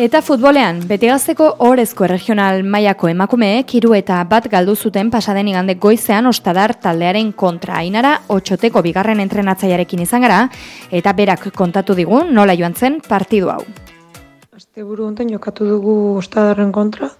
Eta futbolean, betigazteko horrezko regional mailako emakumeek hiru eta bat galdu zuten pasaden igande goizean ostadar taldearen kontra. Ainara, otxoteko bigarren entrenatzaiarekin izan gara, eta berak kontatu digun nola joan zen partidu hau. Aste buru honten jokatu dugu ostadarren kontra.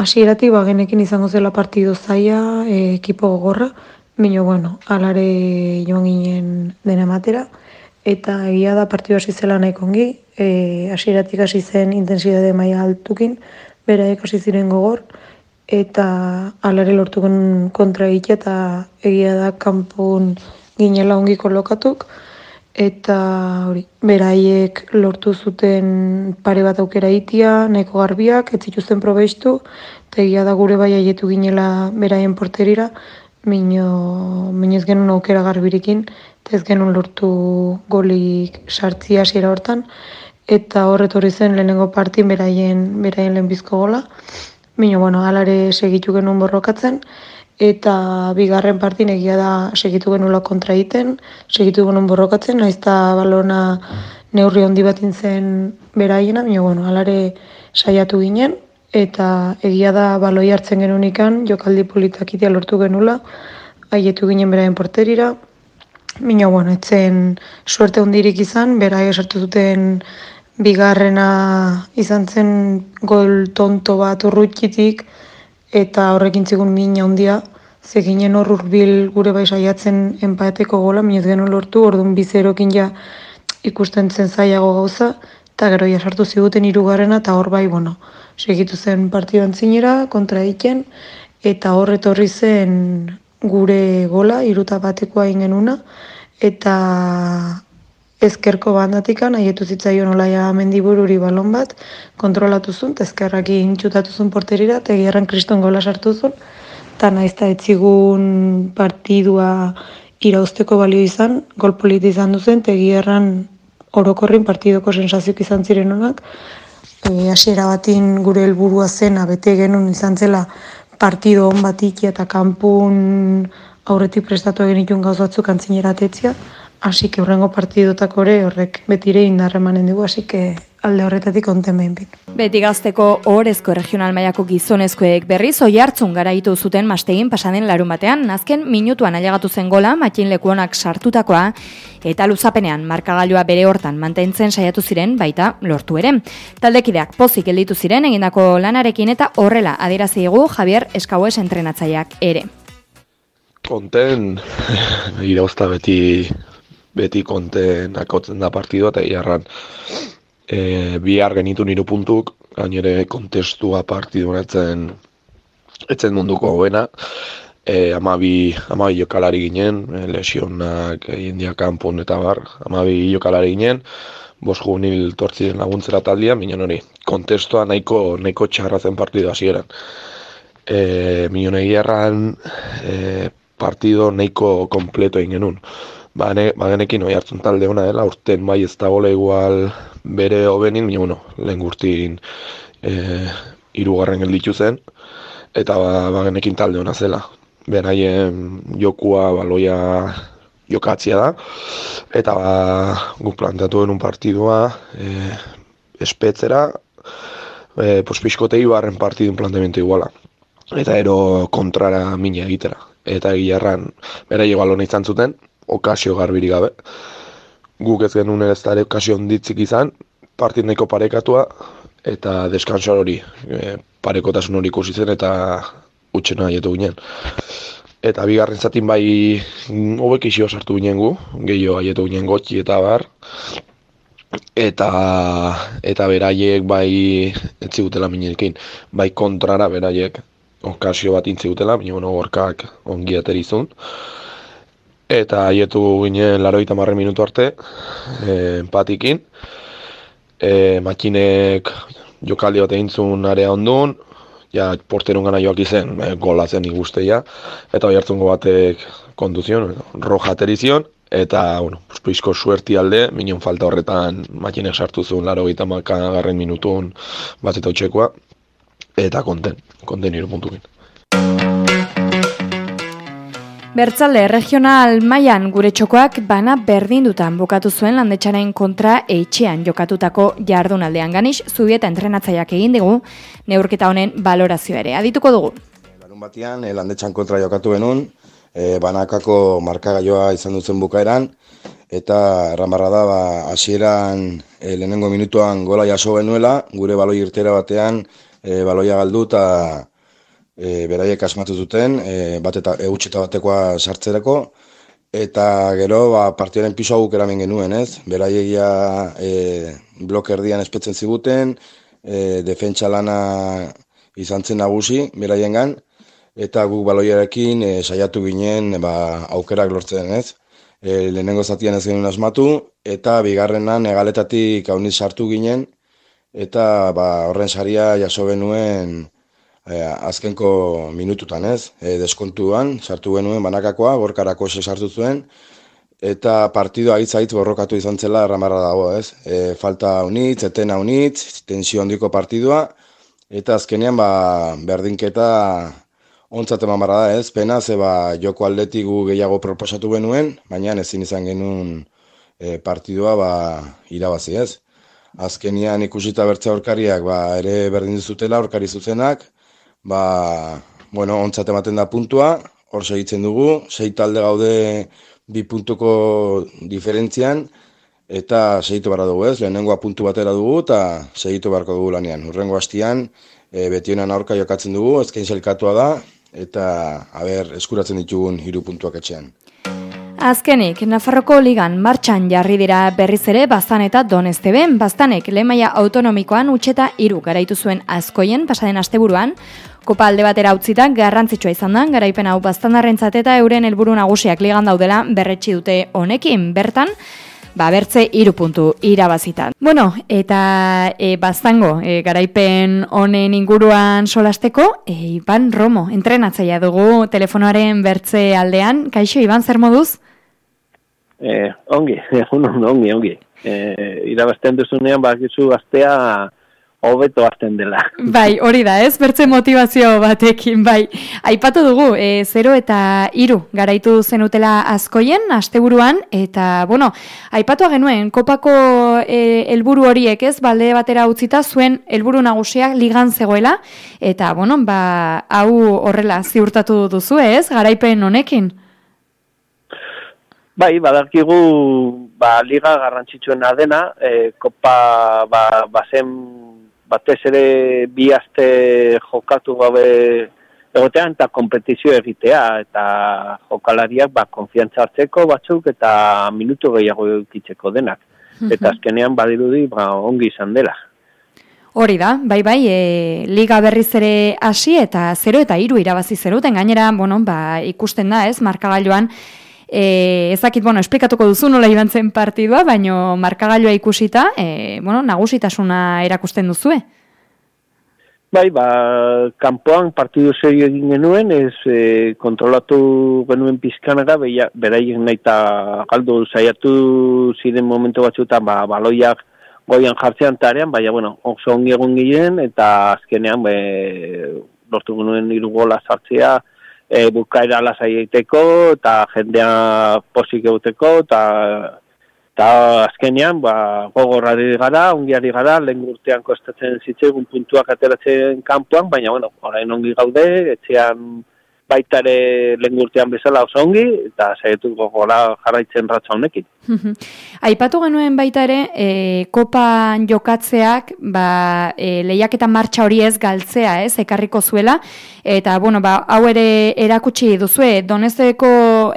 Hasierati bagenekin izango zela partidu zaia, e, ekipo gogorra, Bino, bueno, alare joan ginen dena matera, eta egia da partidu hasi zela nahiko ongi, e, hasieratik hasi zen intensitate maila altukin, bera hasi ziren gogor, eta alare lortuken kontra egitea, eta egia da kanpun ginela ongi kolokatuk, eta hori, beraiek lortu zuten pare bat aukera itia, nahiko garbiak, ez zituzten probeistu, eta egia da gure bai aietu ginela beraien porterira, Mino, minez genuen aukera garbirikin, eta ez genuen lortu golik sartzi hasiera hortan, eta horretorri zen lehenengo partin beraien, beraien lehenbizko gola. Mino, bueno, alare segitu genuen borrokatzen, eta bigarren partin egia da segitu genuela kontra egiten, segitu genuen borrokatzen, naiz eta balona neurri handi bat zen beraiena, mino, bueno, alare saiatu ginen, eta egia da baloi hartzen genuen ikan, jokaldi politak itea lortu genula, haietu ginen beraien porterira, Mino, bueno, etzen suerte hundirik izan, bera esartu duten bigarrena izan zen gol tonto bat urrutxitik, eta horrekin zigun mina hundia, zeginen hor urbil gure bai saiatzen enpaeteko gola, minuz genuen lortu, orduan bizerokin ja ikusten zen zaiago gauza, eta gero ja sartu ziguten irugarrena, eta hor bai, bueno, segitu zen partidu antzinera, kontra egiten, eta hor etorri zen gure gola, iruta batekoa ingenuna, eta ezkerko bandatikan, aietu zitzaion olaia mendibururi balon bat, kontrolatu zuen, ezkerrak intxutatu zuen porterira, eta egiarran kriston gola sartu zuen, eta nahiz eta etzigun partidua irauzteko balio izan, gol politi izan duzen, eta egiarran orokorrin partidoko sensazioak izan ziren e, hasiera batin gure helburua zena bete genuen izan zela partido on bat eta kanpun aurretik prestatu egin itun gauz batzuk antzinera tetzia, hasi que urrengo partidotako ere horrek betire indarremanen dugu, hasi que alde horretatik onten behin bit. Beti gazteko ohorezko regional mailako gizonezkoek berriz oi hartzun garaitu zuten mastegin pasaden larun batean, nazken minutuan ailegatu zen gola, matxin lekuonak sartutakoa, eta luzapenean markagailua bere hortan mantentzen saiatu ziren baita lortu ere. Taldekideak pozik gelditu ziren egindako lanarekin eta horrela adieraziegu Javier Eskaues entrenatzaileak ere. Konten, irauzta beti, beti konten akotzen da partidua eta iarran e, bihar genitu niru puntuk, gainere kontestua partidu etzen, etzen munduko hoena, e, amabi, amabi jokalari ginen, e, lesionak egin dia kanpun eta bar, amabi jokalari ginen, bos juvenil tortzien laguntzera taldia, minen hori, kontestua nahiko, nahiko txarra zen partidu hasieran. E, minen erran e, partido nahiko kompleto egin genuen. Ba, ne, ba oi hartzen talde hona dela, urten bai ez da gola igual bere hobenin, baina bueno, lehen gurtin e, irugarren gelditu zen, eta ba, ba talde hona zela. Beraien jokua baloia jokatzia da, eta ba, guk planteatu denun partidua e, espetzera, e, pospiskotei barren partidun planteamentu iguala. Eta ero kontrara mina egitera. Eta egiarran, bera balona izan zuten, okasio garbiri gabe. Guk ez genuen ez da okasio onditzik izan, partit nahiko parekatua, eta deskansoar hori, e, parekotasun hori ikusi zen, eta utxena haietu ginen. Eta bigarren zatin bai hobek isio sartu ginen gu, gehiago haietu ginen gotxi eta bar. Eta, eta beraiek bai etzigutela minekin, bai kontrara beraiek okasio bat intzigutela, baina bueno, gorkak ongi aterizun eta haietu ginen laroita marre minutu arte, e, empatikin. E, makinek jokaldi bat egin zuen area ondun, ja, porterun gana joak izen, e, gola zen ikusteia, eta hoi hartzungo batek konduzion, roja aterizion, eta, bueno, pizko suerti alde, minion falta horretan makinek sartu zuen laro gita garren minutun bat eta utxekoa, eta konten, konten puntukin. Bertzalde, regional mailan gure txokoak bana berdin dutan bukatu zuen landetxaren kontra eitxean jokatutako jardunaldean ganix, zubieta entrenatzaiak egin dugu, neurketa honen balorazio ere. Adituko dugu. Larun batian, e, landetxan kontra jokatu benun, e, banakako markagaioa izan dutzen bukaeran, eta erramarra da, ba, asieran e, lehenengo minutuan gola jaso benuela, gure baloi irtera batean, e, baloia galdu eta e, beraiek asmatu zuten, e, bat eta eutxeta batekoa sartzerako, eta gero ba, partioaren piso guk eramen genuen, ez? Beraiegia e, blok erdian espetzen ziguten, e, defentsa lana izan zen nagusi, beraien eta guk baloiarekin e, saiatu ginen ba, aukerak lortzen, ez? E, lehenengo zatian ez genuen asmatu, eta bigarrenan egaletatik hauniz sartu ginen, eta ba, horren saria jaso genuen, e, azkenko minututan ez, e, deskontuan, sartu genuen banakakoa, gorkarako se sartu zuen, eta partidoa hitz aitz borrokatu izan zela erramarra dago ez. E, falta unitz, etena unitz, tensio handiko partidua, eta azkenean ba, berdinketa ontzat eman da ez, pena ze ba, joko aldetik gu gehiago proposatu genuen, baina ezin izan genuen e, partidua ba, irabazi ez. Azkenian ikusita bertza aurkariak ba, ere berdin zutela aurkari zuzenak, ba, bueno, ontzat ematen da puntua, hor segitzen dugu, sei talde gaude bi puntuko diferentzian, eta segitu barra dugu ez, lehenengoa puntu batera dugu, eta segitu barko dugu lanean. Urrengo hastian, e, beti honan aurka jokatzen dugu, ezkein zelkatua da, eta, haber, eskuratzen ditugun hiru puntuak etxean. Azkenik, Nafarroko ligan martxan jarri dira berriz ere Baztan eta Donesteben. Baztanek lemaia autonomikoan utxeta hiru garaitu zuen azkoien pasaden asteburuan, Kopa alde batera utzita garrantzitsua izan da, garaipen hau baztandarrentzat eta euren helburu nagusiak ligan daudela berretsi dute honekin. Bertan, ba, bertze iru puntu irabazitan. Bueno, eta e, baztango, e, garaipen honen inguruan solasteko, e, Iban Romo, entrenatzaia dugu telefonoaren bertze aldean. Kaixo, Iban, zer moduz? Eh, ongi, ongi, ongi. Eh, irabazten duzunean, bakizu, astea hobeto hartzen dela. Bai, hori da, ez? Bertze motivazio batekin, bai. Aipatu dugu, e, 0 eta iru garaitu zenutela askoien, asteburuan, eta, bueno, aipatu genuen, kopako e, helburu horiek, ez? Balde batera utzita zuen helburu nagusiak ligan zegoela, eta, bueno, ba, hau horrela ziurtatu duzu, ez? Garaipen honekin. Bai, badarkigu ba, liga garrantzitsuena dena, e, kopa ba, bazen batez ere bi aste jokatu gabe egotean eta kompetizio egitea eta jokalariak ba konfiantza hartzeko batzuk eta minutu gehiago egitzeko denak. Eta azkenean badirudi ba ongi izan dela. Hori da, bai bai, e, liga berriz ere hasi eta 0 eta 3 irabazi zeruten gainera, bueno, ba, ikusten da, ez, markagailuan E, ezakit, bueno, esplikatuko duzu nola iban zen partidua, baino markagailua ikusita, e, bueno, nagusitasuna erakusten duzue. Bai, ba, kanpoan partidu serio egin genuen, ez e, kontrolatu genuen pizkanara, beraien nahi eta galdu zaiatu ziren momentu batzuetan, ba, baloiak goian jartzean tarean, baina, bueno, oso ongi egon ginen, eta azkenean, be, lortu genuen irugola sartzea, e, bukaera lasai egiteko eta jendea posik eguteko eta eta azkenean ba, gogorrari gara, ungiari gara, lehen urtean kostatzen zitzaigun puntuak ateratzen kanpoan, baina bueno, orain ongi gaude, etxean baita ere lehen urtean bezala oso ongi, eta saietu gogora jarraitzen ratza honekin. Aipatu genuen baita ere, e, kopan jokatzeak, ba, e, lehiaketan martxa hori ez galtzea, ez, ekarriko zuela, eta, bueno, ba, hau ere erakutsi duzue, donezeko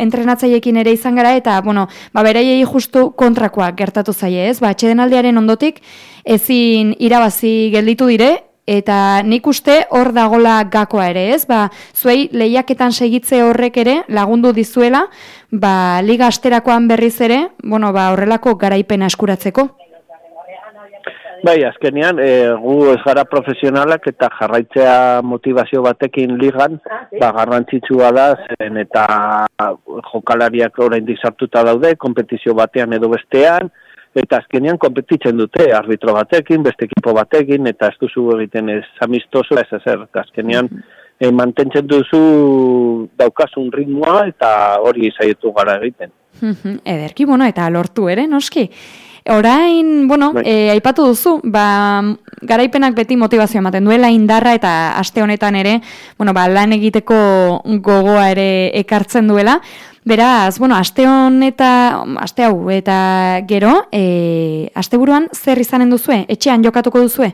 entrenatzaiekin ere izan gara, eta, bueno, ba, beraiei justu kontrakoak gertatu zaie, ez, ba, txeden ondotik, ezin irabazi gelditu dire, Eta nik uste hor dagola gakoa ere, ez? Ba, zuei lehiaketan segitze horrek ere lagundu dizuela, ba, liga asterakoan berriz ere, bueno, ba, horrelako garaipena eskuratzeko. Bai, azkenean, e, gu ez gara profesionalak eta jarraitzea motivazio batekin ligan, ba, garrantzitsua da, zen eta jokalariak orain dizartuta daude, kompetizio batean edo bestean, eta azkenean kompetitzen dute arbitro batekin, beste ekipo batekin, eta ez duzu egiten ez amistoso, ez ezer, azkenean e, mantentzen duzu daukasun ritmoa eta hori zaietu gara egiten. Ederki, bueno, eta lortu ere, noski. Orain, bueno, bai. e, aipatu duzu, ba, garaipenak beti motivazioa ematen duela indarra eta aste honetan ere, bueno, ba, lan egiteko gogoa ere ekartzen duela. Beraz, bueno, aste honeta, aste hau eta gero, e, asteburuan zer izanen duzue? Etxean jokatuko duzue?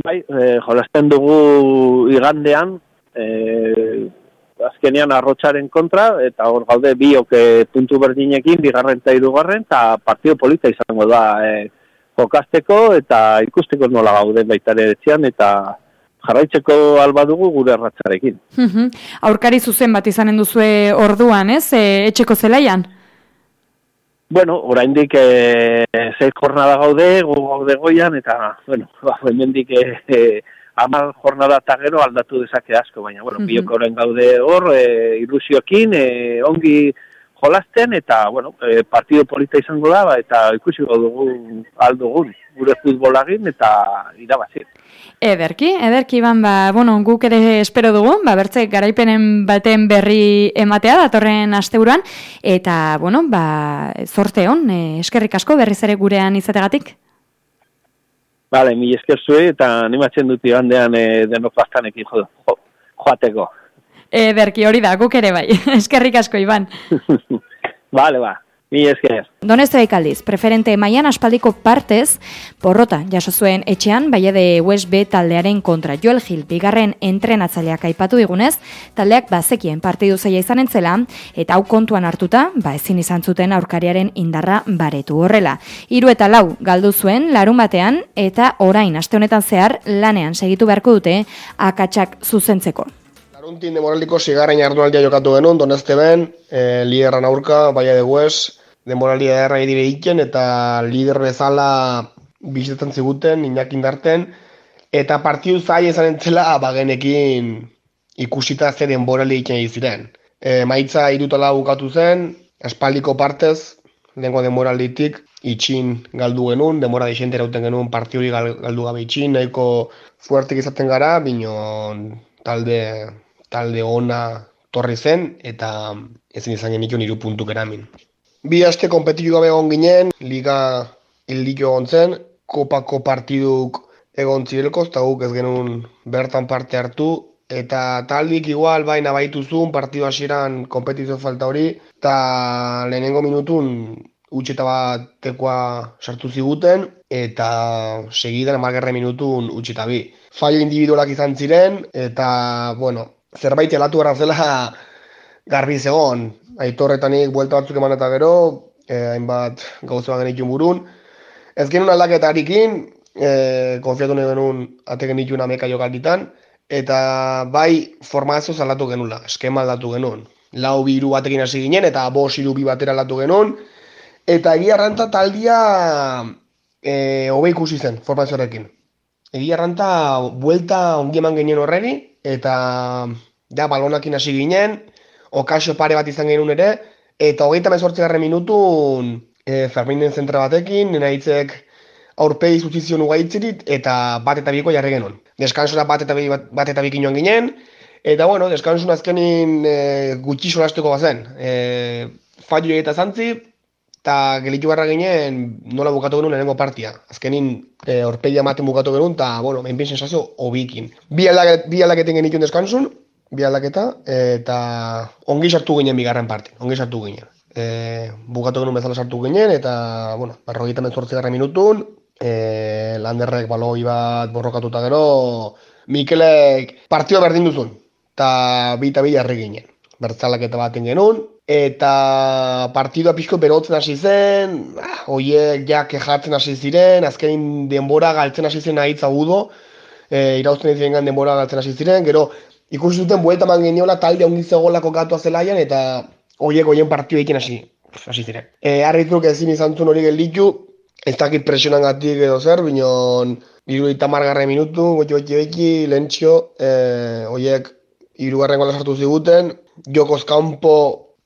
Bai, e, jolasten dugu igandean, e, azkenean arrotzaren kontra, eta hor gaude biok puntu berdinekin, bigarren eta irugarren, eta partio polita izango da e, jokasteko, eta ikusteko nola gauden baitare etxean, eta jarraitzeko alba dugu gure arratzarekin. Aurkari zuzen bat izanen duzue orduan, ez? E, etxeko zelaian? Bueno, oraindik e, zei jornada gaude, gu gaude goian, eta, bueno, ba, hemendik e, e, amal jornada eta gero aldatu dezake asko, baina, bueno, mm gaude hor, e, ilusiokin, e, ongi jolasten, eta, bueno, e, partido polita izango da, ba, eta ikusi dugu aldugun, gure futbolagin, eta irabazi. Ederki, ederki ban, ba, bueno, guk ere espero dugu, ba, bertze garaipenen baten berri ematea datorren asteuran, eta, bueno, ba, zorte hon, e, eskerrik asko berriz ere gurean izategatik. Bale, mi esker zuen, eta animatzen dut igandean e, denok bastanekin jo, jo, joateko. Ederki, hori da, guk ere bai, eskerrik asko, Iban. Bale, ba. Mi esker. Donez aldiz, preferente maian aspaldiko partez, porrota jaso zuen etxean, baia de USB taldearen kontra Joel Gil, bigarren entrenatzaileak aipatu digunez, taldeak bazekien partidu zaila izan entzela, eta hau kontuan hartuta, ba ezin izan zuten aurkariaren indarra baretu horrela. Hiru eta lau galdu zuen larun batean, eta orain aste honetan zehar lanean segitu beharko dute akatsak zuzentzeko. Laruntin demoraldiko zigarren jardualdia jokatu genuen, donezte ben, e, lideran aurka, baia de West, denboralia erra edire iken, eta lider bezala bizitzen ziguten, inak indarten, eta partiu zai ezan entzela bagenekin ikusita ze denboralia iken ziren. E, maitza irutala bukatu zen, espaldiko partez, dengo denboralitik, itxin galdu genuen, denbora deixente erauten genuen partiuri galdu gabe itxin, nahiko fuertik izaten gara, bino talde, talde ona torri zen, eta ezin izan genituen iru puntuk eramin. Bi aste kompetitu gabe egon ginen, liga hildik egon zen, kopako partiduk egon zirelko, eta guk ez genuen bertan parte hartu, eta taldik igual baina baitu zuen partidu hasieran kompetizio falta hori, eta lehenengo minutun utxeta bat tekoa sartu ziguten, eta segidan amargarre minutun utxeta bi. Fallo individualak izan ziren, eta, bueno, zerbait elatu zela garbi zegoen, aitorretanik buelta batzuk eman eta gero, eh, hainbat gauza genitun burun. Ez genuen aldaketarikin, eh, konfiatu nahi genuen ate genitun ameka jokalditan, eta bai formazio zalatu genula, eskema aldatu genuen. Lau biru batekin hasi ginen, eta bos iru bi batera aldatu genuen, eta egia ranta taldia eh, hobe ikusi zen formazioarekin. Egia ranta buelta ongi eman genien horreri, eta ja, balonakin hasi ginen, okasio pare bat izan genuen ere, eta hogeita mezortzi garren minutun e, Ferminen zentra batekin, nena hitzek aurpegi zutzizion ugaitzirit, eta bat eta biko jarri genuen. Deskansura bat eta, bat, eta bik inoan ginen, eta bueno, deskansun azkenin e, gutxi solasteko bazen. E, Fallo eta zantzi, eta gelitu barra ginen nola bukatu genuen lehenengo partia. Azkenin e, aurpegi amaten bukatu genuen, eta bueno, menpin sensazio obikin. Bi, aldak, bi aldaketen genituen deskansun, bi aldaketa, eta ongi sartu ginen bigarren parte, ongi sartu ginen. E, bukatu genuen bezala sartu ginen, eta, bueno, barrogeita mentzortzi garren minutun, e, landerrek baloi bat borrokatuta gero, Mikelek partio berdin duzun, eta bi eta bi jarri ginen. Bertzalaketa baten genuen, eta partidua pixko berotzen hasi zen, ah, oiek ja kejatzen hasi ziren, azkenin denbora galtzen hasi zen ahitza gudo, e, irauzten denbora galtzen hasi ziren, gero ikusi zuten buelta man geniola talde ongi zegoelako gatua zelaian eta hoiek hoien partio egin hasi hasi ziren. Eh arbitruk ezin izan zuen hori gelditu, ez dakit presionan gatik edo zer, binon hiru eta margarre minutu, gotxo gotxo eki, lentsio, eh hoiek hirugarren gola sartu ziguten, jokoz kanpo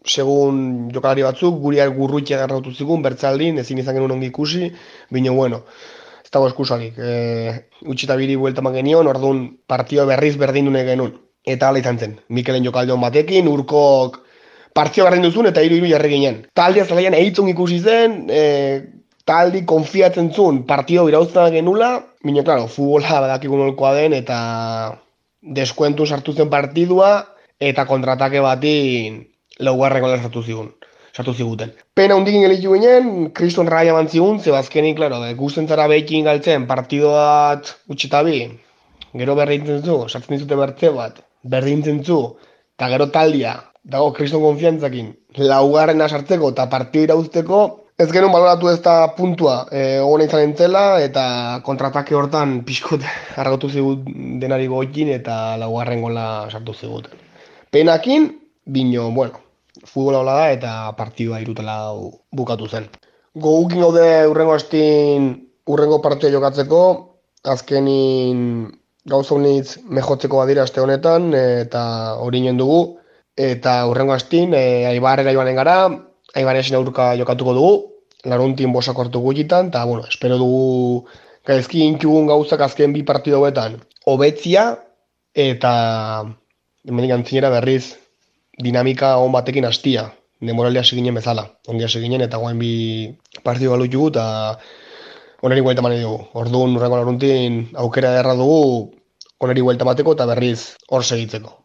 segun jokalari batzuk, guri gurrutxe garrautu zigun, bertzaldin, ezin izan genuen ongi ikusi, bino bueno. Ez dago eskusarik. E, utxita biri buelta genion, orduan partio berriz berdin dune genuen. Eta ala izan zen, Mikelen jokaldeon batekin, urkok partio berdin duzun eta hiru hiru jarri ginen. Taldi azalaian eitzun ikusi zen, e, taldi konfiatzen zuen partio irauzta genula, Mino, klaro, futbola badakikun olkoa den eta deskuentu sartu zen partidua eta kontratake batin laugarren gola sartu zigun. Sartu ziguten. Pena hundikin gelitu ginen, kriston raia mantzigun, zebazkenik, klaro, gusten zara behikin galtzen partidoat utxetabi, gero berdintzen zu, sartzen dizute bertze bat, berdintzen zu, eta gero taldia, dago kriston konfiantzakin, laugarren sartzeko eta partido irauzteko, Ez genuen baloratu ez da puntua e, ogona izan entzela eta kontratake hortan pixkot harrautu zigut denari goikin eta laugarren gola sartu ziguten. Penakin, bino, bueno, futbola hola da eta partidua irutela bukatu zen. Gogukin gaude urrengo astin urrengo partia jokatzeko, azkenin gauza honitz mejotzeko badira aste honetan eta hori dugu. Eta urrengo astin, e, aibarrera joanen gara, Aibaresin aurka jokatuko dugu, laruntin bosako hartu gutxitan, eta, bueno, espero dugu gaizki inkugun gauzak azken bi partidu hobetzia eta hemenik antzinera berriz dinamika on batekin hastia demoralia seginen bezala, ondia seginen eta goen bi partidu balu jugu eta oneri guelta mani dugu. Orduan, urrengo laruntin aukera erra dugu oneri guelta mateko eta berriz hor segitzeko.